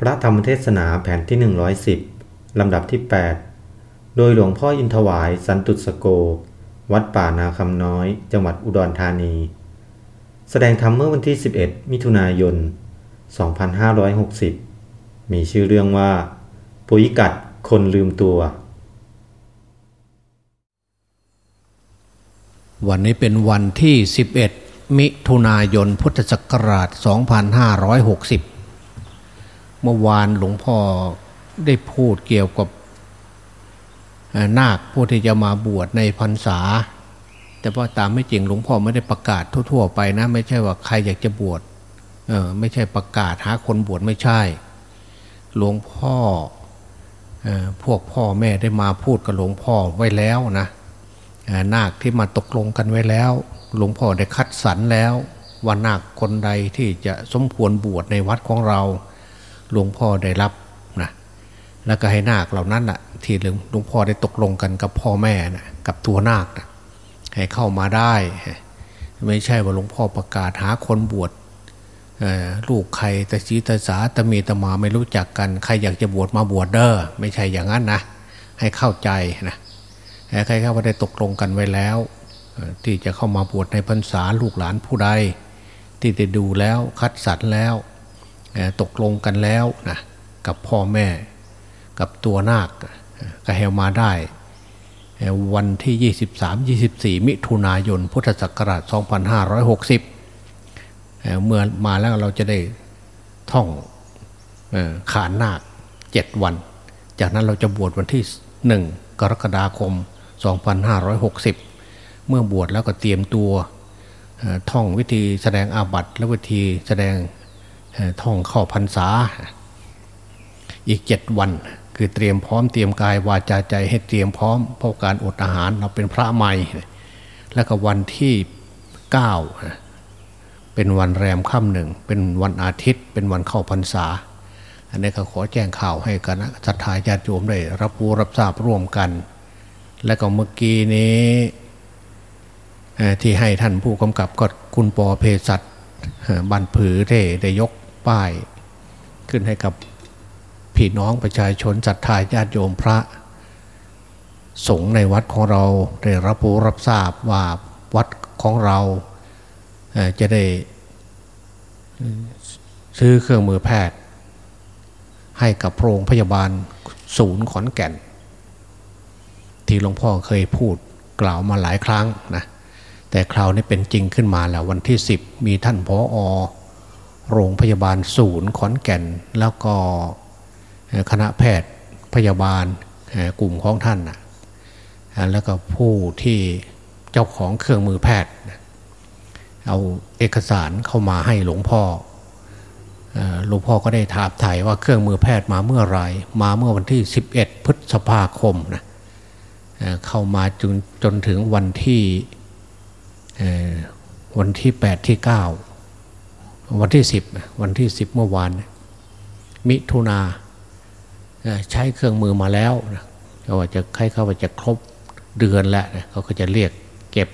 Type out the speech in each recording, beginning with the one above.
พระธรรมเทศนาแผ่นที่ 110 ลำดับที่ 8 โดยหลวงพ่ออินทวายสันตุสโก วัดป่านาคำน้อย จังหวัดอุดรธานี แสดงธรรมเมื่อวันที่ 11 มิถุนายน 2560 มีชื่อเรื่องว่า ปุ๋ยกัดคนลืมตัว วันนี้เป็นวันที่ 11 มิถุนายนพุทธศักราช 2560 เมื่อวานหลวงพ่อได้พูดเกี่ยวกับนาคผู้ที่จะมาบวชในพรรษา แต่ว่าตามไม่จริงหลวงพ่อไม่ได้ประกาศทั่ว ๆ ไปนะ ไม่ใช่ว่าใครอยากจะบวชเออไม่ใช่ประกาศหาคนบวชไม่ใช่ หลวงพ่อพวกพ่อแม่ได้มาพูดกับหลวงพ่อไว้แล้วนะนาคที่มาตกลงกันไว้แล้ว หลวงพ่อได้คัดสรรแล้วว่านาคคนใดที่จะสมควรบวชในวัดของเรา หลวงพ่อได้รับนะแล้วก็ให้นาคเหล่านั้นนะ่ะ ที่หลวงพ่อได้ตกลงกันกับพ่อแม่นะกับตัวนาคนะให้เข้ามาได้ ไม่ใช่ว่าหลวงพ่อประกาศหาคนบวชลูกใครแต่ชีตาสาตมีตมาไม่รู้จักกัน ใครอยากจะบวชมาบวชเด้อไม่ใช่อย่างนั้นนะให้เข้าใจนะใครเข้ามาได้ตกลงกันไว้แล้ว ที่จะเข้ามาบวชในพรรษาลูกหลานผู้ใดที่ได้ดูแล้วคัดสรรแล้ว ตกลงกันแล้วนะกับพ่อแม่กับตัวนาคก็เฮมาได้ วันที่ 23-24 มิถุนายน พุทธศักราช 2560 เมื่อมาแล้วเราจะได้ท่องขานนาคเจ็ดวัน จากนั้นเราจะบวชวันที่หนึ่งกรกฎาคม 2560 เมื่อบวชแล้วก็เตรียมตัวท่องวิธีแสดงอาบัติและวิธีแสดง ท่องเข้าพรรษา อีกเจ็ดวัน คือเตรียมพร้อมเตรียมกายวาจาใจให้เตรียมพร้อมเพราะการอดอาหารเราเป็นพระใหม่ แล้วก็วันที่เก้าเป็นวันแรมค่ำหนึ่ง เป็นวันอาทิตย์ เป็นวันเข้าพรรษา อันนี้ก็ขอแจ้งข่าวให้กันนะศรัทธาญาติโยมได้รับรู้รับทราบร่วมกัน และก็เมื่อกี้นี้ที่ให้ท่านผู้กำกับก็คุณปอเพศัตบันผือได้ได้ยก ป้ายขึ้นให้กับพี่น้องประชาชนศรัทธาญาติโยมพระ สงฆ์ในวัดของเราได้รับรู้รับทราบว่าวัดของเราจะได้ซื้อเครื่องมือแพทย์ ให้กับโรงพยาบาลศูนย์ขอนแก่น ที่หลวงพ่อเคยพูดกล่าวมาหลายครั้งนะแต่คราวนี้เป็นจริงขึ้นมาแล้ววันที่ 10 มีท่านพออ โรงพยาบาลศูนย์ขอนแก่น แล้วก็คณะแพทย์พยาบาลกลุ่มของท่านนะแล้วก็ผู้ที่เจ้าของเครื่องมือแพทย์ เอาเอกสารเข้ามาให้หลวงพ่อหลวงพ่อก็ได้ถามถ่ายว่าเครื่องมือแพทย์มาเมื่อไรมาเมื่อวันที่ 11 พฤษภาคมนะเข้ามาจนจนถึงวันที่วันที่แปดที่เก้า วันที่สิบวันที่สิบเมื่อวาน มิถุนาใช้เครื่องมือมาแล้วเขาว่าจะใครเขาว่าจะครบเดือนแล้วเขาก็จะเรียกเก็บ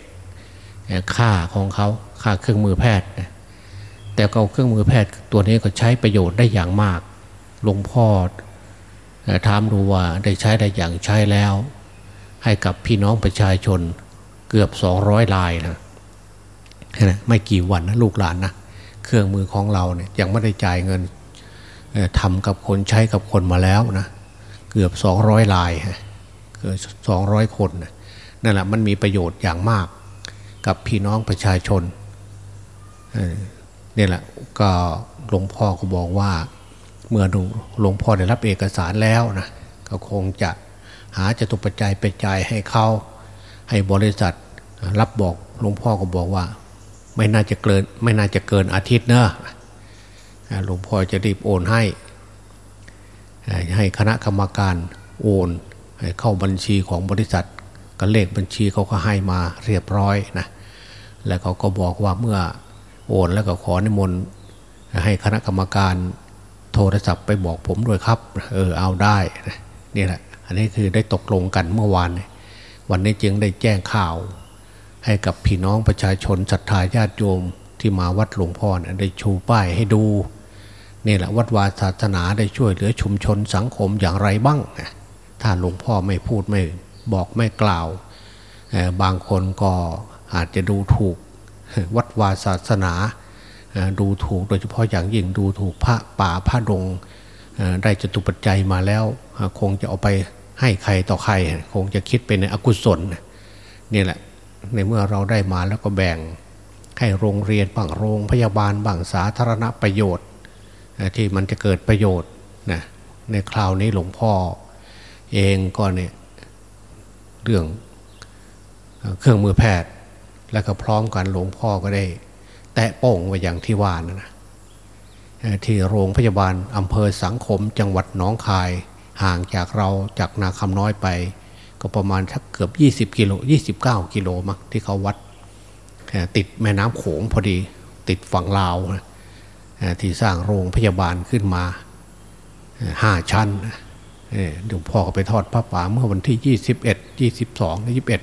ค่าของเขาค่าเครื่องมือแพทย์ แต่ก็เครื่องมือแพทย์ตัวนี้ก็ใช้ประโยชน์ได้อย่างมากหลวงพ่อถามดูว่าได้ใช้ได้อย่างใช้แล้ว ให้กับพี่น้องประชาชนเกือบสองร้อยลายนะไม่กี่วันนะลูกหลานนะ เครื่องมือของเราเนี่ยยังไม่ได้จ่ายเงินทำกับคนใช้กับคนมาแล้วนะเกือบสองร้อยลายเกือบสองร้อยคนนั่นแหละมันมีประโยชน์อย่างมากกับพี่น้องประชาชนนี่แหละก็หลวงพ่อก็บอกว่าเมื่อหลวงพ่อได้รับเอกสารแล้วนะก็คงจะหาจตุปัจจัยไปจ่ายให้เขาให้บริษัทรับบอกหลวงพ่อก็บอกว่า ไม่น่าจะเกินไม่น่าจะเกินอาทิตย์เนอะหลวงพ่อจะรีบโอนให้ ให้คณะกรรมการโอนเข้าบัญชีของบริษัทก็เลขบัญชีเขาก็ให้มาเรียบร้อยนะแล้วเขาก็บอกว่าเมื่อโอนแล้วก็ขอนิมนต์ให้คณะกรรมการโทรศัพท์ไปบอกผมด้วยครับ เออเอาได้นี่แหละ อันนี้คือได้ตกลงกันเมื่อวาน วันนี้จึงได้แจ้งข่าว ให้กับพี่น้องประชาชนศรัทธาญาติโยมที่มาวัดหลวงพ่อได้ชูป้ายให้ดูนี่แหละวัดวาศาสนาได้ช่วยเหลือชุมชนสังคมอย่างไรบ้างถ้าหลวงพ่อไม่พูดไม่บอกไม่กล่าว บางคนก็อาจจะดูถูกวัดวาศาสนา ดูถูกโดยเฉพาะอย่างยิ่งดูถูกพระป่าพระดงได้จตุปัจจัยมาแล้ว คงจะเอาไปให้ใครต่อใคร คงจะคิดเป็นในอกุศลนี่แหละ ในเมื่อเราได้มาแล้วก็แบ่งให้โรงเรียนบ้างโรงพยาบาลบ้างสาธารณประโยชน์ ที่มันจะเกิดประโยชน์นะในคราวนี้หลวงพ่อเองก็เนี่ยเรื่องเครื่องมือแพทย์ แล้วก็พร้อมกันหลวงพ่อก็ได้ แตะโป่งไว้อย่างที่ว่านะนะที่โรงพยาบาลอำเภอสังคมจังหวัดหนองคายห่างจากเราจากนาคำน้อยไป ก็ประมาณสักเกือบ 20กิโล29 กิโลมั้งที่เขาวัดติดแม่น้ำโขงพอดีติดฝั่งลาวที่สร้างโรงพยาบาลขึ้นมาห้าชั้นหลวงพ่อก็ไปทอดพระป่าเมื่อวันที่ยี่สิบเอ็ดยี่สิบสองยี่สิบเอ็ด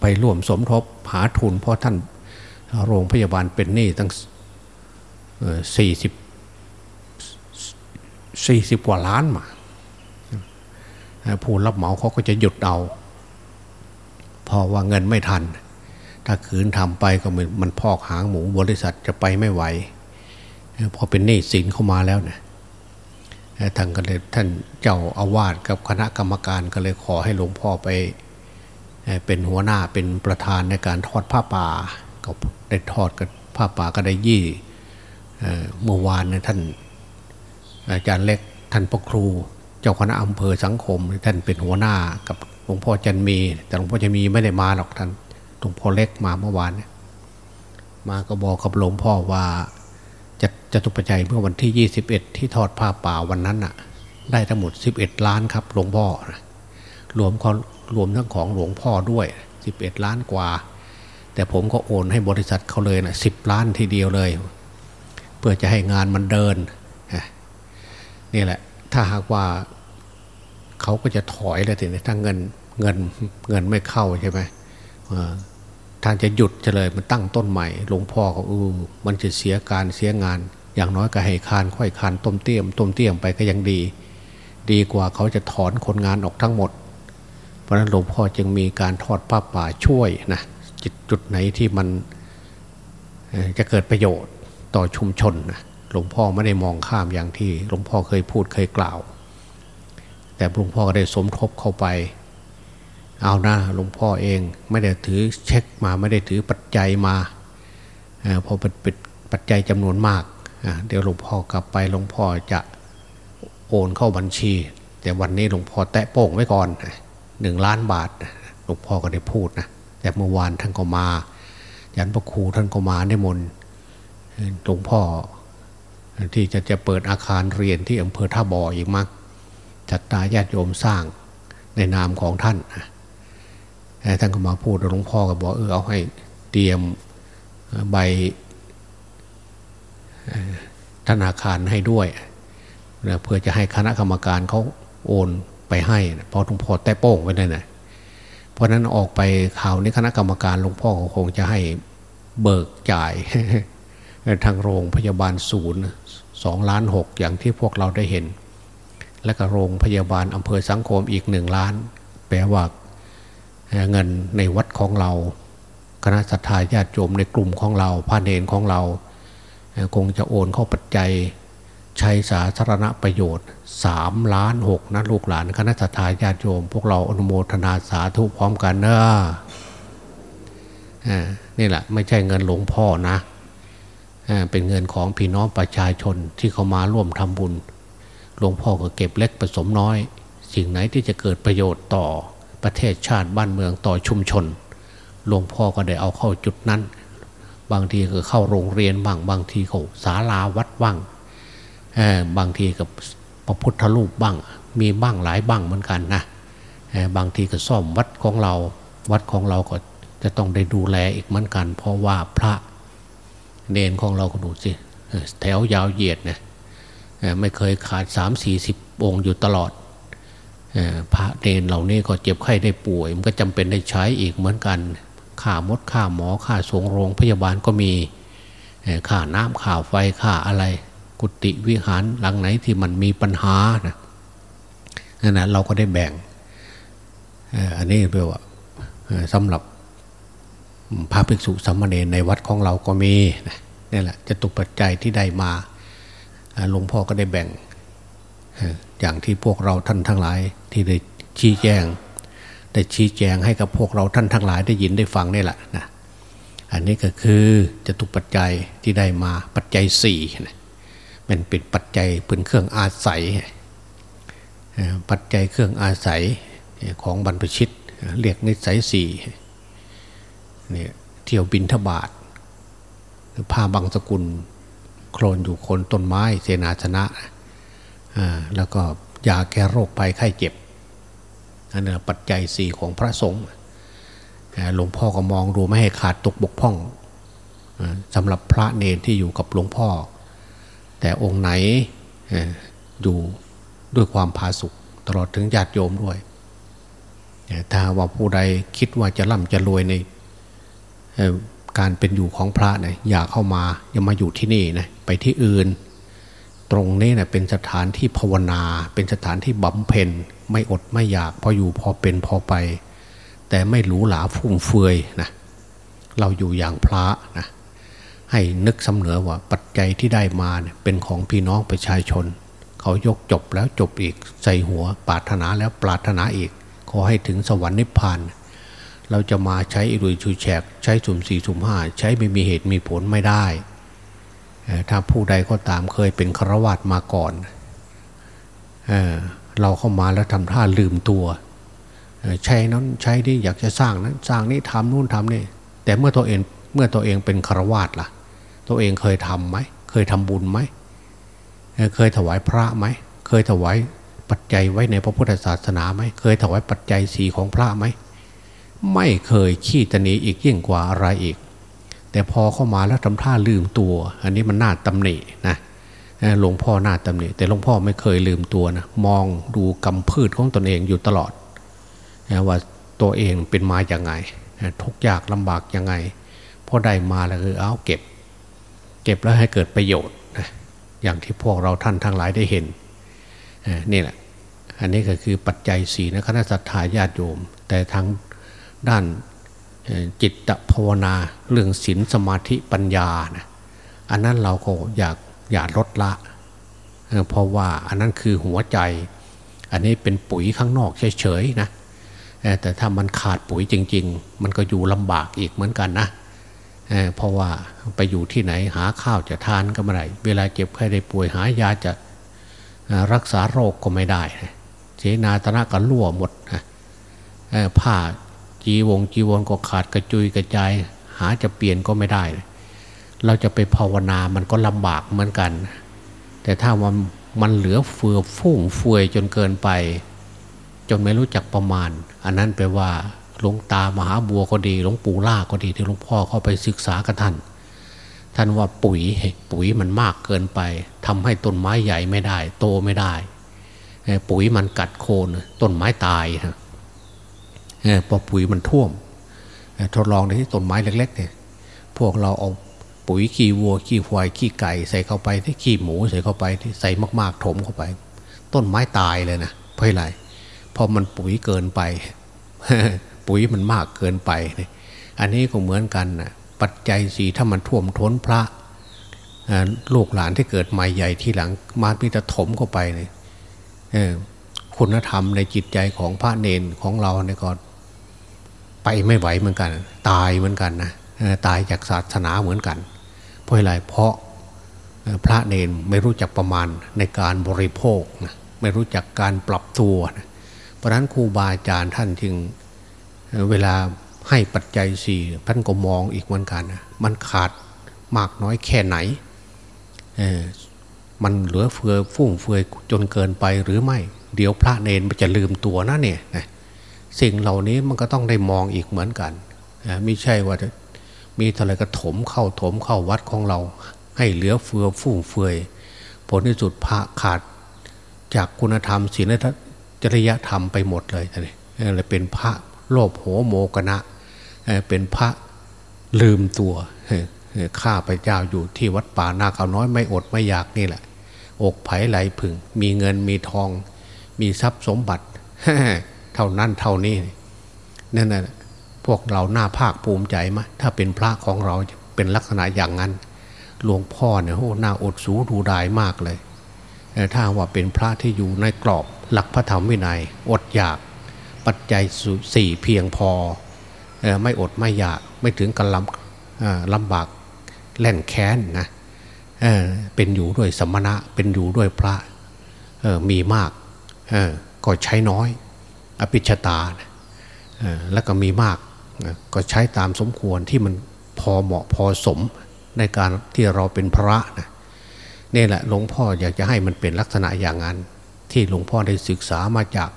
ไปร่วมสมทบหาทุนเพราะท่านโรงพยาบาลเป็นหนี้ตั้งสี่สิบสี่สิบกว่าล้านมา ผู้รับเหมาเขาก็จะหยุดเอาพอว่าเงินไม่ทัน ถ้าขืนทำไปก็เหมือนมันพอกหางหมูบริษัทจะไปไม่ไหวพอเป็นหนี้สินเข้ามาแล้วเนี่ยท่านก็เลยท่านเจ้าอาวาสกับคณะกรรมการก็เลยขอให้หลวงพ่อไปเป็นหัวหน้าเป็นประธานในการทอดผ้าป่าก็ได้ทอดกับผ้าป่าก็ได้ยี่เมื่อวานเนี่ยท่านอาจารย์เล็กท่านพระครู เจ้าคณะอำเภอสังคมท่านเป็นหัวหน้ากับหลวงพ่อจันมี แต่หลวงพ่อจันมีไม่ได้มาหรอกท่านหลวงพ่อเล็กมาเมื่อวานมาก็บอกกับหลวงพ่อว่าจะจะตุปัจจัยเมื่อวันที่ 21 ที่ทอดผ้าป่าวันนั้นน่ะ ได้ทั้งหมด 11 ล้านครับหลวงพ่อรวมเขารวมทั้งของหลวงพ่อด้วย 11 ล้านกว่า แต่ผมก็โอนให้บริษัทเขาเลยนะสิบล้านทีเดียวเลย เพื่อจะให้งานมันเดินนี่แหละ ถ้าหากว่า เขาก็จะถอยเลยทีนี้ถ้าเงินเงินเงินไม่เข้าใช่ไหมท่านจะหยุดเลยมันตั้งต้นใหม่หลวงพ่อก็อือมันจะเสียการเสียงาน อย่างน้อยก็ให้คานค่อยคานต้มเตี้ยมต้มเตี้ยมไปก็ยังดี ดีกว่าเขาจะถอนคนงานออกทั้งหมด เพราะนั้นหลวงพ่อจึงมีการทอดผ้าป่าช่วยนะจุดจุดไหนที่มันจะเกิดประโยชน์ต่อชุมชนนะหลวงพ่อไม่ได้มองข้ามอย่างที่หลวงพ่อเคยพูดเคยกล่าว แต่หลวงพ่อก็ได้สมทบเข้าไป เอานะหลวงพ่อเองไม่ได้ถือเช็คมาไม่ได้ถือปัจจัยมาพอเป็นปัจจัยจำนวนมาก เดี๋ยวหลวงพ่อกลับไปหลวงพ่อจะโอนเข้าบัญชี แต่วันนี้หลวงพ่อแตะโป่งไว้ก่อนหนึ่งล้านบาทหลวงพ่อก็ได้พูดนะแต่เมื่อวานท่านก็มายันพระครูท่านก็มาได้มนหลวงพ่อที่จะจะเปิดอาคารเรียนที่อำเภอท่าบ่ออีกมาก จัดตาญาติโยมสร้างในนามของท่านท่านก็มาพูดหลวงพ่อก็บอกเออเอาให้เตรียมใบธนาคารให้ด้วยเพื่อจะให้คณะกรรมการเขาโอนไปให้พอหลวงพ่อแต้โป้งไว้นั่นนะเพราะนั้นออกไปข่าวนี้คณะกรรมการหลวงพ่อคงจะให้เบิกจ่ายทางโรงพยาบาลศูนย์สองล้านหกอย่างที่พวกเราได้เห็น และก็โรงพยาบาลอำเภอสังคมอีกหนึ่งล้าน แปลว่าเงินในวัดของเรา คณะสัตยาญาติโยมในกลุ่มของเราพระเนรของเรา คงจะโอนเข้าปัจจัยใช้สาธารณประโยชน์สามล้านหกนะลูกหลานคณะสัตยาญาติโยม พวกเราอนุโมทนาสาธุพร้อมกันเนอะนี่แหละไม่ใช่เงินหลวงพ่อนะเป็นเงินของพี่น้องประชาชนที่เขามาร่วมทำบุญ หลวงพ่อก็เก็บเล็กผสมน้อย สิ่งไหนที่จะเกิดประโยชน์ต่อประเทศชาติบ้านเมืองต่อชุมชน หลวงพ่อก็ได้เอาเข้าจุดนั้น บางทีก็เข้าโรงเรียนบ้างบางทีเขาศาลาวัดบ้างบางทีกับพระพุทธรูปบ้าง มีบ้างหลายบ้างเหมือนกันนะบางทีก็ซ่อมวัดของเรา วัดของเราก็จะต้องได้ดูแลอีกเหมือนกัน เพราะว่าพระเนนของเราก็ดูสิแถวยาวเหยียดนะ ไม่เคยขาดสามสี่สิบองค์อยู่ตลอดพระเนนเหล่านี้ก็เจ็บไข้ได้ป่วย มันก็จำเป็นได้ใช้อีกเหมือนกันค่ามดค่าหมอค่าสงโรงพยาบาลก็มีค่าน้ำค่าไฟค่าอะไร กุฏิวิหารหลังไหนที่มันมีปัญหานะนั่นนะเราก็ได้แบ่งอันนี้แปลว่าสำหรับพระภิกษุสามเณรในวัดของเราก็มีนี่แหละจะตุปัจจัยที่ได้มา หลวงพ่อก็ได้แบ่ง อย่างที่พวกเราท่านทั้งหลายที่ได้ชี้แจงได้ชี้แจงให้กับพวกเราท่านทั้งหลายได้ยินได้ฟังนี่แหละนะอันนี้ก็คือจะตุปัจจัยที่ได้มาปัจจัยสี่นะมันเป็นปัจจัยเป็นเครื่องอาศัย ปัจจัยเครื่องอาศัยของบรรพชิตเรียกนิสัยสี่เนี่ยเที่ยวบินทบาทผ้าบางสกุล โคลนอยู่คนต้นไม้เสนาชนะแล้วก็ยาแก้โรคภัยไข้เจ็บอันนี้ปัจจัยสี่ของพระสงฆ์หลวงพ่อก็มองดูไม่ให้ขาดตกบกพร่องสำหรับพระเนรที่อยู่กับหลวงพ่อ แต่องค์ไหนอยู่ด้วยความผาสุกตลอดถึงญาติโยมด้วยถ้าว่าผู้ใดคิดว่าจะร่ำจะรวยใน การเป็นอยู่ของพระเนี่ยอยากเข้ามาอย่ามาอยู่ที่นี่นะไปที่อื่น ตรงนี้นะเป็นสถานที่ภาวนา เป็นสถานที่บำเพ็ญไม่อดไม่อยากพออยู่พอเป็นพอไป แต่ไม่หรูหราฟุ่มเฟือยนะเราอยู่อย่างพระนะให้นึกสำเนอว่าปัจจัยที่ได้มาเนี่ยเป็นของพี่น้องประชาชน เขายกจบแล้วจบอีกใส่หัวปรารถนาแล้วปรารถนาอีก ขอให้ถึงสวรรค์นิพพานเเราจะมาใช้อิรุยชูแฉกใช้สุ่มสี่สุ่มห้าใช้ไม่มีเหตุมีผลไม่ได้ ถ้าผู้ใดก็ตามเคยเป็นฆราวาสมาก่อนเเราเข้ามาแล้วทำท่าลืมตัว ใช้นั้นใช้ที่อยากจะสร้างนั้นสร้างนี้ทำนู่นทำนี่แต่เมื่อตัวเองเมื่อตัวเองเป็นฆราวาสล่ะ ตัวเองเคยทำไหมเคยทำบุญไหมเคยถวายพระไหมเคยถวายปัจจัยไว้ในพระพุทธศาสนาไหมเคยถวายปัจจัยสีของพระไหม ไม่เคยขี้ตนีอีกยิ่งกว่าอะไรอีก แต่พอเข้ามาแล้วทำท่าลืมตัว อันนี้มันน่าตำหนินะหลวงพ่อน่าตำหนิแต่หลวงพ่อไม่เคยลืมตัวนะมองดูกำพืชของตนเองอยู่ตลอดว่าตัวเองเป็นมาอย่างไงทุกยากลำบากยังไงพอได้มาแล้วคือเอาเก็บ เก็บแล้วให้เกิดประโยชน์อย่างที่พวกเราท่านทั้งหลายได้เห็นนี่แหละอันนี้ก็คือปัจจัยสีนะคณะสัตยาญาติโยม แต่ทั้ง ด้านจิตภาวนาเรื่องศีลสมาธิปัญญานะอันนั้นเราก็อยากอยาลดละ เพราะว่าอันนั้นคือหัวใจ อันนี้เป็นปุ๋ยข้างนอกเฉยๆนะแต่ถ้ามันขาดปุ๋ยจริง ๆ มันก็อยู่ลำบากอีกเหมือนกันนะเพราะว่าไปอยู่ที่ไหนหาข้าวจะทานก็ไม่ได้เวลาเจ็บไข้ได้ป่วยหายาจะรักษาโรคก็ไม่ได้เสนาตนะก็รั่วหมดผ้า จีวงจีวรก็ขาดกระจุยกระจาย หาจะเปลี่ยนก็ไม่ได้ เราจะไปภาวนามันก็ลำบากเหมือนกัน แต่ถ้ามันมันเหลือเฟือฟุ่งเฟือยจนเกินไป จนไม่รู้จักประมาณ อันนั้นแปลว่าหลวงตามหาบัวก็ดีหลวงปู่ล่าก็ดีที่หลวงพ่อเข้าไปศึกษากับท่าน ท่านว่าปุ๋ยปุ๋ยมันมากเกินไปทำให้ต้นไม้ใหญ่ไม่ได้ โตไม่ได้ ปุ๋ยมันกัดโคนต้นไม้ตายนะ พอปุ๋ยมันท่วมทดลองในที่ต้นไม้เล็กๆเนี่ยพวกเราเอาปุ๋ยขี้วัวขี้ควายขี้ไก่ ใส่เข้าไปที่ขี้หมูใส่เข้าไปที่ใส่มากๆถมเข้าไป ต้นไม้ตายเลยนะเพราะอะไรพอมันปุ๋ยเกินไป ปุ๋ยมันมากเกินไป อันนี้ก็เหมือนกันนะปัจจัยสีถ้ามันท่วมท้นพระลูกหลานที่เกิดใหม่ใหญ่ที่หลังมาพิจถมเข้าไปเลยคุณธรรมในจิตใจของพระเนนของเราเนี่ยก็ ไปไม่ไหวเหมือนกัน ตายเหมือนกันนะตายจากศาสนาเหมือนกัน เพราะอะไรเพราะพระเนนไม่รู้จักประมาณในการบริโภคนะไม่รู้จักการปรับตัวนะเพราะนั้นครูบาอาจารย์ท่านจึงเวลาให้ปัจจัยสี่ท่านก็มองอีกเหมือนกันนะมันขาดมากน้อยแค่ไหนมันเหลือเฟือฟุ่งเฟือยจนเกินไปหรือไม่ เดี๋ยวพระเนนมันจะลืมตัวนะเนี่ยนะ สิ่งเหล่านี้มันก็ต้องได้มองอีกเหมือนกันไม่ใช่ว่ามีอะไรก็ถมเข้าถมเข้าวัดของเรา ให้เหลือเฟือฟุ่มเฟือยผลที่สุดพระขาดจากคุณธรรมศีลจริยธรรมไปหมดเลยนี่เลยเป็นพระโลภโหโมกนะเป็นพระลืมตัวข้าพเจ้าอยู่ที่วัดป่านาคาน้อยไม่อดไม่อยากนี่แหละ อกไผ่ไหลผึ่ง มีเงินมีทอง มีทรัพย์สมบัติ เท่านั้นเท่านี้นั่นแหละพวกเราหน้าภาคภูมิใจไหมถ้าเป็นพระของเราเป็นลักษณะอย่างนั้น หลวงพ่อเนี่ยโอ้หน้าอดสูดูดายมากเลยถ้าว่าเป็นพระที่อยู่ในกรอบหลักพระธรรมวินัย อดอยากปัจจัยสี่เพียงพอไม่อดไม่อยากไม่ถึงกันลำลำบากแล่นแค้นนะเเป็นอยู่ด้วยสมณะเป็นอยู่ด้วยพระมีมากก็ใช้น้อย ภิชตาแล้วก็มีมากก็ใช้ตามสมควรที่มันพอเหมาะพอสมในการที่เราเป็นพระนะนี่แหละหลวงพ่ออยากจะให้มันเป็นลักษณะอย่างนั้น ที่หลวงพ่อได้ศึกษามาจาก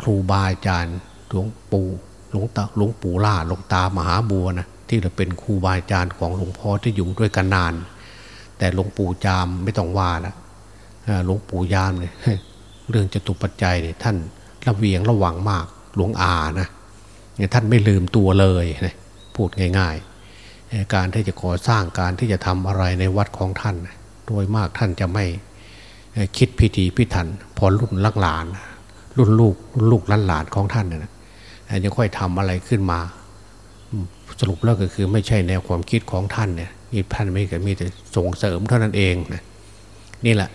ครูบาอาจารย์หลวงปู่หลวงตาหลวงปู่ล่าหลวงตามหาบัวนะที่เราเป็นครูบาอาจารย์ของหลวงพ่อที่อยู่ด้วยกันนาน แต่หลวงปู่จามไม่ต้องว่าละหลวงปู่ยามเนี่ยเรื่องจตุปัจจัยเนี่ยท่าน ระเวียงระวังมากหลวงอานะท่านไม่ลืมตัวเลยนะพูดง่าย ๆ การที่จะก่อสร้างการที่จะทำอะไรในวัดของท่านโดยมากท่านจะไม่คิดพิธีพิถัน พอรุ่นลักหลาน รุ่นลูกรุ่นลูกล้านหลานของท่านนี่ยจะค่อยทำอะไรขึ้นมา สรุปแล้วก็คือไม่ใช่แนวความคิดของท่านเนี่ยมีท่านไม่ก็มีแต่ส่งเสริมเท่านั้นเองนะนี่แหละ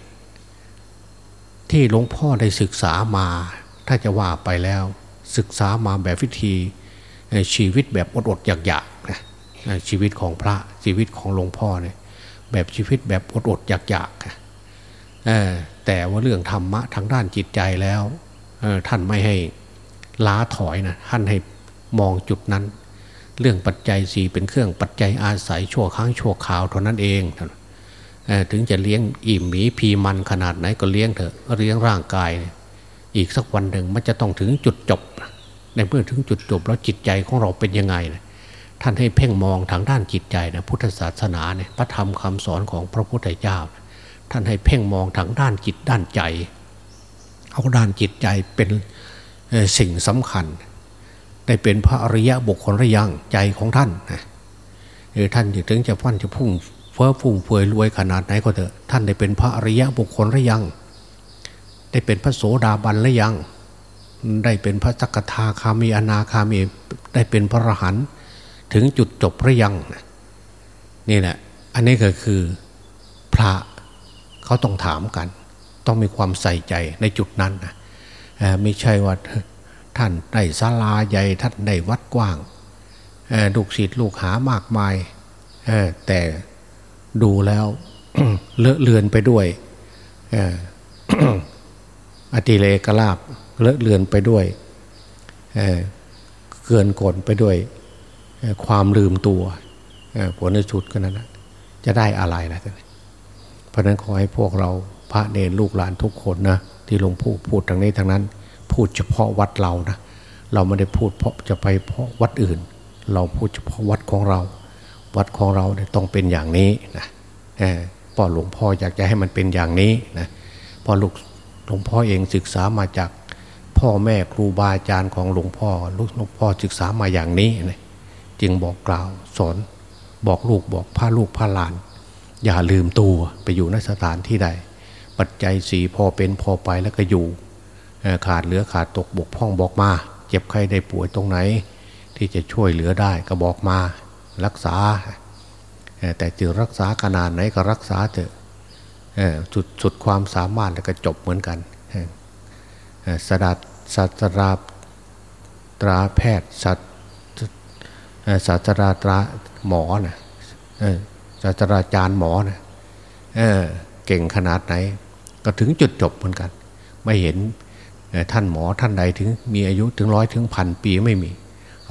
ที่หลวงพ่อได้ศึกษามา ถ้าจะว่าไปแล้วศึกษามาแบบวิธีชีวิตแบบอดอดอยากอยากนะชีวิตของพระชีวิตของหลวงพ่อเนี่ยแบบชีวิตแบบอดอดอยากอยากแต่ว่าเรื่องธรรมะทางด้านจิตใจแล้วท่านไม่ให้ล้าถอยนะท่านให้มองจุดนั้น เรื่องปัจจัยสี่เป็นเครื่องปัจจัยอาศัยชั่วครั้งชั่วคราวเท่านั้นเองถึงจะเลี้ยงอิ่มหมีพีมันขนาดไหนก็เลี้ยงเถอะเลี้ยงร่างกาย อีกสักวันหนึ่งมันจะต้องถึงจุดจบ ในเมื่อถึงจุดจบแล้วจิตใจของเราเป็นยังไงนะท่านให้เพ่งมองทางด้านจิตใจนะพุทธศาสนาเนี่ยพระธรรมคำสอนของพระพุทธเจ้า ท่านให้เพ่งมองทางด้านจิตด้านใจเอาด้านจิตใจเป็นสิ่งสำคัญ ได้เป็นพระอริยะบุคคลระยังใจของท่านนะท่านถึงจะฟันจะพุ่งเฟ้อฟุ่งเฟือยรวยขนาดไหนก็เถอะท่านได้เป็นพระอริยะบุคคลระยัง ได้เป็นพระโสดาบันหรือยัง ได้เป็นพระจักทาคามีอนาคามีได้เป็นพระอรหันต์ถึงจุดจบหรือยังนี่แหละอันนี้ก็คือพระเขาต้องถามกัน ต้องมีความใส่ใจในจุดนั้นนะไม่ใช่ว่าท่านได้ศาลาใหญ่ท่านได้วัดกว้างลูกศิษย์ลูกหามากมายแต่ดูแล้วเลอะเลือนไปด้วย อติเลกลาบเลอะเลือนไปด้วยเเกินกลไปด้วยความลืมตัวผลในสุดก็นั้นจะได้อะไรนะเพราะนั้นขอให้พวกเราพระเนรลูกหลานทุกคนนะที่หลวงพ่อพูดทางนี้ทางนั้น พูดเฉพาะวัดเรานะเราไม่ได้พูดเพราะจะไปเพราะวัดอื่น เราพูดเฉพาะวัดของเรา วัดของเราเนี่ยต้องเป็นอย่างนี้นะพ่อหลวงพ่ออยากจะให้มันเป็นอย่างนี้นะพ่อลูก หลวงพ่อเองศึกษามาจากพ่อแม่ครูบาอาจารย์ของหลวงพ่อลูกหลวงพ่อศึกษามาอย่างนี้นะจึงบอกกล่าวสอนบอกลูกบอกพาลูกพาหลาน อย่าลืมตัวไปอยู่นสถานที่ใด ปัจจัยสีพอเป็นพอไปแล้วก็อยู่ ขาดเหลือขาดตกบกพ่องบอกมา เจ็บใครได้ป่วยตรงไหน ที่จะช่วยเหลือได้ก็บอกมารักษา แต่จะรักษาขนาดไหนก็รักษาเถอะ สุดสุดความสามารถแล้วก็จบเหมือนกันสดัดสัตราตราแพทย์สัตศาสตราตราหมอนะศาสตราจารย์หมอนะเเก่งขนาดไหน ก็ถึงจุดจบเหมือนกัน ไม่เห็นท่านหมอท่านใดถึงมีอายุถึงร้อยถึงพันปีไม่มี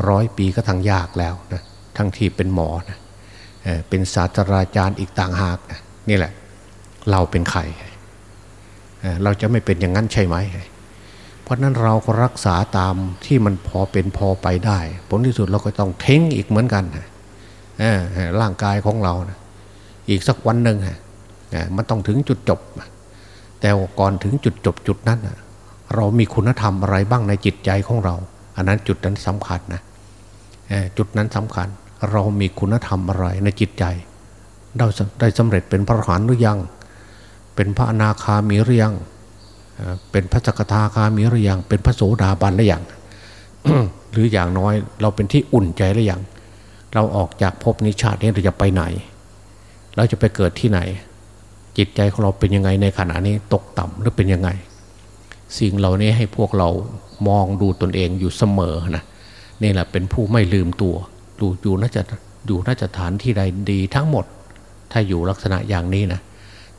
ร้อยปีก็ทั้งยากแล้วนะทั้งที่เป็นหมอนะเป็นศาสตราจารย์อีกต่างหากนะนี่แหละ เราเป็นใคร เราจะไม่เป็นอย่างนั้นใช่ไหม เพราะนั้นเราก็รักษาตามที่มันพอเป็นพอไปได้ ผลที่สุดเราก็ต้องเท้งอีกเหมือนกันร่างกายของเรานะอีกสักวันหนึ่งมันต้องถึงจุดจบ แต่ก่อนถึงจุดจบจุดนั้นเรามีคุณธรรมอะไรบ้างในจิตใจของเรา อันนั้นจุดนั้นสำคัญนะจุดนั้นสำคัญ เรามีคุณธรรมอะไรในจิตใจเราได้สำเร็จเป็นพระอรหันต์หรือยัง เป็นพระอนาคามีหรือยังเป็นพระสกทาคามีหรือยังเป็นพระโสดาบันหรือยังหรืออย่างน้อย เราเป็นที่อุ่นใจหรือยังเราออกจากภพนิชาตินี้เราจะไปไหน เราจะไปเกิดที่ไหน จิตใจของเราเป็นยังไงในขณะนี้ตกต่ำหรือเป็นยังไง สิ่งเหล่านี้ให้พวกเรามองดูตนเองอยู่เสมอนะนี่แหละเป็นผู้ไม่ลืมตัวดูอยู่น่าจะอยู่น่าจะฐานที่ใดดีทั้งหมด ถ้าอยู่ลักษณะอย่างนี้นะ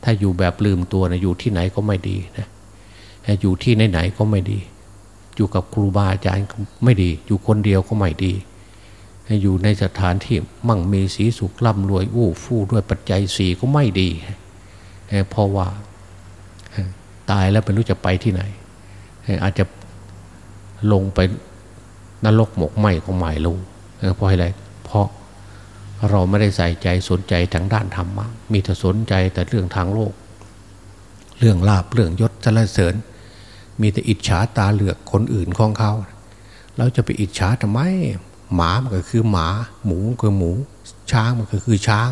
ถ้าอยู่แบบลืมตัวนะอยู่ที่ไหนก็ไม่ดีนะอยู่ที่ไหนๆก็ไม่ดี อยู่กับครูบาอาจารย์ไม่ดี อยู่คนเดียวก็ไม่ดี อยู่ในสถานที่มั่งมีสีสุขร่ำรวยอู้ฟู่ด้วยปัจจัยสีก็ไม่ดีเพราะว่าตายแล้วไม่รู้จะไปที่ไหน อาจจะลงไปนรกหมกไหมก็ไม่รู้เพราะอะไรเพราะ เราไม่ได้ใส่ใจสนใจทางด้านธรรมะมีแต่สนใจแต่เรื่องทางโลก เรื่องลาบเรื่องยศจรเสริญ มีแต่อิจฉาตาเหลือกคนอื่นของเขาเราจะไปอิจฉาทำไม หมามันก็คือหมา หมูก็คือหมู ช้างมันก็คือช้าง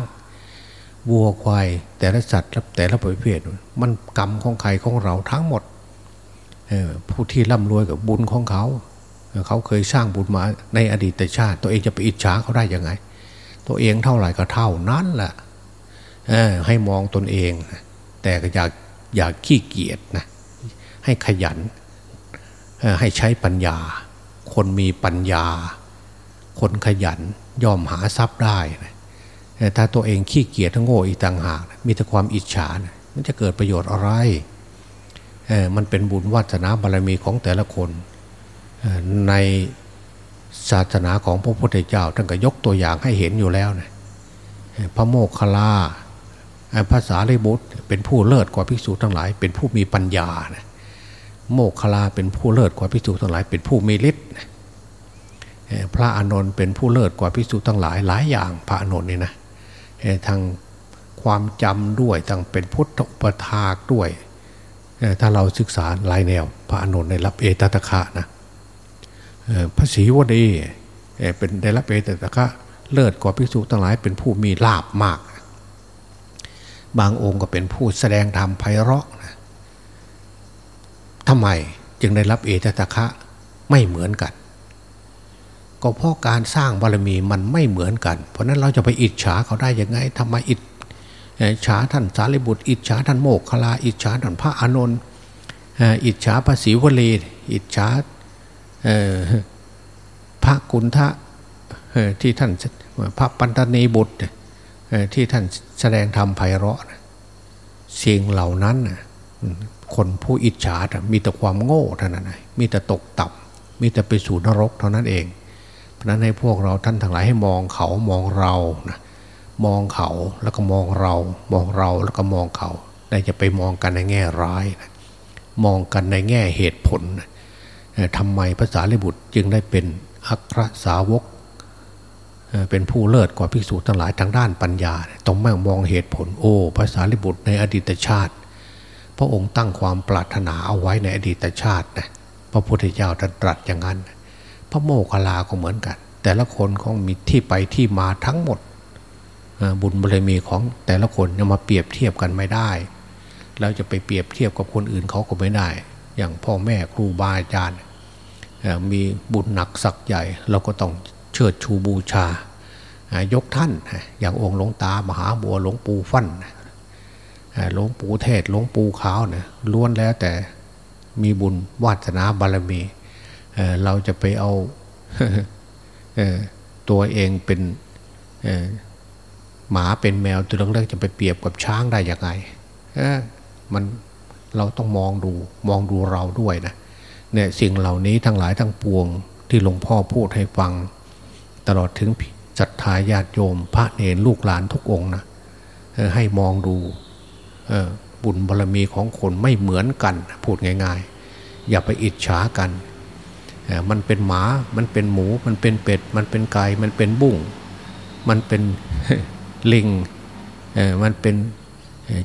วัวควายแต่ละสัตว์แต่ละประเภทมันกรรมของใครของเราทั้งหมดผู้ที่ร่ำรวยกับบุญของเขา เขาเคยสร้างบุญมาในอดีตชาติ ตัวเองจะไปอิจฉาเขาได้ยังไง ตัวเองเท่าไหร่ก็เท่านั้นแหละให้มองตนเอง แต่ก็อยากอยากขี้เกียจนะให้ขยันให้ใช้ปัญญา คนมีปัญญา คนขยันย่อมหาทรัพย์ได้นะถ้าตัวเองขี้เกียจทั้งโง่อีกต่างหาก มีแต่ความอิจฉานะมันจะเกิดประโยชน์อะไรมันเป็นบุญวัฒนาบารมีของแต่ละคนใน ศาสนาของพระพุทธเจ้าท่านก็ยกตัวอย่างให้เห็นอยู่แล้วนะพระโมคคัลลาภาษาลิบุตรเป็นผู้เลิศกว่าภิกษุทั้งหลาย เป็นผู้มีปัญญานะโมคคัลลาเป็นผู้เลิศกว่าภิกษุทั้งหลาย เป็นผู้มีฤทธิ์พระอานนท์เป็นผู้เลิศกว่าภิกษุทั้งหลายหลายอย่างพระอานนท์นี่นะทางความจำด้วยทางเป็นพุทธอุปถากด้วย ถ้าเราศึกษาหลายแนว พระอานนท์ในรับเอตตะคะนะ พระศรีวดีเป็นได้รับเอตตะคะเลิศกว่าภิกษุทั้งหลายเป็นผู้มีลาบมาก บางองค์ก็เป็นผู้แสดงธรรมไพเราะนะทำไมจึงได้รับเอตตะคะไม่เหมือนกัน ก็เพราะการสร้างบารมีมันไม่เหมือนกัน เพราะนั้นเราจะไปอิจฉาเขาได้ยังไงทำไมอิจฉาท่านสารีบุตร อิจฉาท่านโมกขลา อิจฉาท่านพระอานนท์อิจฉาพระศรีวลีอิจฉา พระกุณฑะที่ท่านพระปันตนีบุตรที่ท่านแสดงธรรมไพเราะสิ่งเหล่านั้นคนผู้อิจฉามีแต่ความโง่เท่านั้นมีแต่ตกต่ำมีแต่ไปสู่นรกเท่านั้นเอง เพราะนั้นให้พวกเราท่านทั้งหลายให้มองเขามองเรานะมองเขาแล้วก็มองเรา มองเราแล้วก็มองเขาได้จะไปมองกันในแง่ร้ายนะมองกันในแง่เหตุผล ทำไมภาษาลิบุตรจึงได้เป็นอัครสาวก เป็นผู้เลิศกว่าภิกษุทั้งหลายทางด้านปัญญา ต้องไม่มองเหตุผลโอ้ภาษาลิบุตรในอดีตชาติ พระองค์ตั้งความปรารถนาเอาไว้ในอดีตชาตินะพระพุทธเจ้าตรัสอย่างนั้น พระโมคคัลลาก็เหมือนกัน แต่ละคนของมีที่ไปที่มาทั้งหมด บุญบารมีของแต่ละคนจะมาเปรียบเทียบกันไม่ได้ แล้วจะไปเปรียบเทียบกับคนอื่นเขาก็ไม่ได้ อย่างพ่อแม่ครูบาอาจารย์มีบุญหนักสักใหญ่ เราก็ต้องเชิดชูบูชายกท่าน อย่างองค์หลวงตามหาบัวหลวงปู่ฟั่นหลวงปู่เทศหลวงปู่ขาวเนี่ยล้วนแล้วแต่มีบุญวาสนาบารมีเราจะไปเอาตัวเองเป็นหมาเป็นแมวตัวเล็กๆจะไปเปรียบกับช้างได้ยังไงมัน เราต้องมองดูมองดูเราด้วยนะเนี่ยสิ่งเหล่านี้ทั้งหลายทั้งปวงที่หลวงพ่อพูดให้ฟัง ตลอดถึงศรัทธาญาติโยม พระเนรลูกหลานทุกองนะให้มองดูบุญบารรมีของคนไม่เหมือนกัน พูดง่าย ๆ อย่าไปอิจฉากัน มันเป็นหมา มันเป็นหมู มันเป็นเป็ด มันเป็นไก่ มันเป็นบุ้ง มันเป็นลิง มันเป็น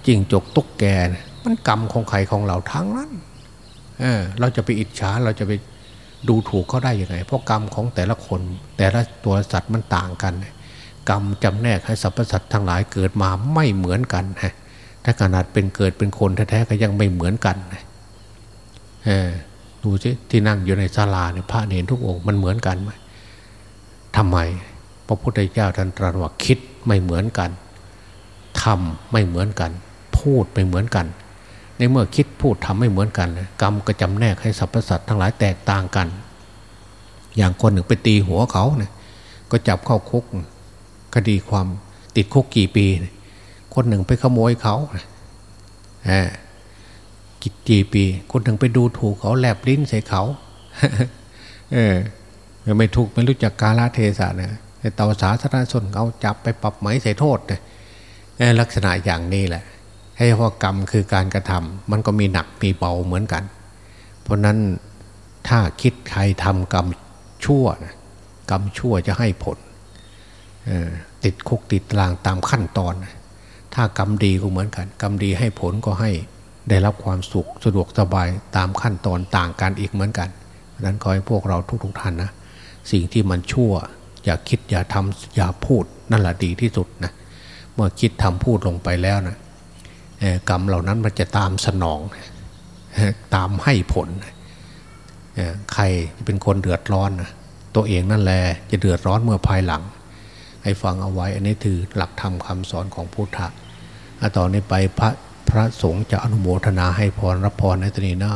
จิ้งจกตุ๊กแก มันกรรมของใครของเราทั้งนั้นเเราจะไปอิจฉาเราจะไปดูถูกเขาได้ยังไง เพราะกรรมของแต่ละคน แต่ละตัวสัตว์มันต่างกัน กรรมจำแนกให้สรรพสัตว์ทั้งหลายเกิดมาไม่เหมือนกันฮะถ้าขนาดเป็นเกิดเป็นคนแท้ๆก็ยังไม่เหมือนกันเออดูสิที่นั่งอยู่ในศาลาเนี่ยพระเนรทุกองค์มันเหมือนกันไหมทำไม พระพุทธเจ้าท่านตรัสว่าคิดไม่เหมือนกันทำไม่เหมือนกัน พูดไม่เหมือนกัน ในเมื่อคิดพูดทำไม่เหมือนกันกรรมก็จำแนกให้สรรพสัตว์ทั้งหลายแตกต่างกัน อย่างคนหนึ่งไปตีหัวเขาเนี่ยก็จับเข้าคุก คดีความติดคุกกี่ปี คนหนึ่งไปขโมยเขากิกี่ปี คนหนึ่งไปดูถูกเขาแลบลิ้นใส่เขาเออไม่ถูกไม่รู้จักกาลเทศะเนี่ยเต่าสาธารณชนเขาจับไปปรับไหมใส่โทษเนี่ยลักษณะอย่างนี้แหละ ให้พอกรรมคือการกระทำมันก็มีหนักมีเบาเหมือนกัน เพราะนั้นถ้าคิดใครทำกรรมชั่วนะกรรมชั่วจะให้ผลติดคุกติดตารางตามขั้นตอน ถ้ากรรมดีก็เหมือนกัน กรรมดีให้ผลก็ให้ได้รับความสุขสะดวกสบายตามขั้นตอนต่างกันอีกเหมือนกันดังนั้นขอให้พวกเราทุกๆท่านนะสิ่งที่มันชั่ว อย่าคิดอย่าทำอย่าพูดนั่นแหละดีที่สุดนะเมื่อคิดทำพูดลงไปแล้วนะ กรรมเหล่านั้นมันจะตามสนอง ตามให้ผล ใครเป็นคนเดือดร้อนนะตัวเองนั่นแหละจะเดือดร้อนเมื่อภายหลัง ให้ฟังเอาไว้อันนี้คือหลักธรรมคาสอนของพุทธะต่อนนี้ไปพระพระสงฆ์จะอนุโมทนาให้พรรับพรในตนีหน้า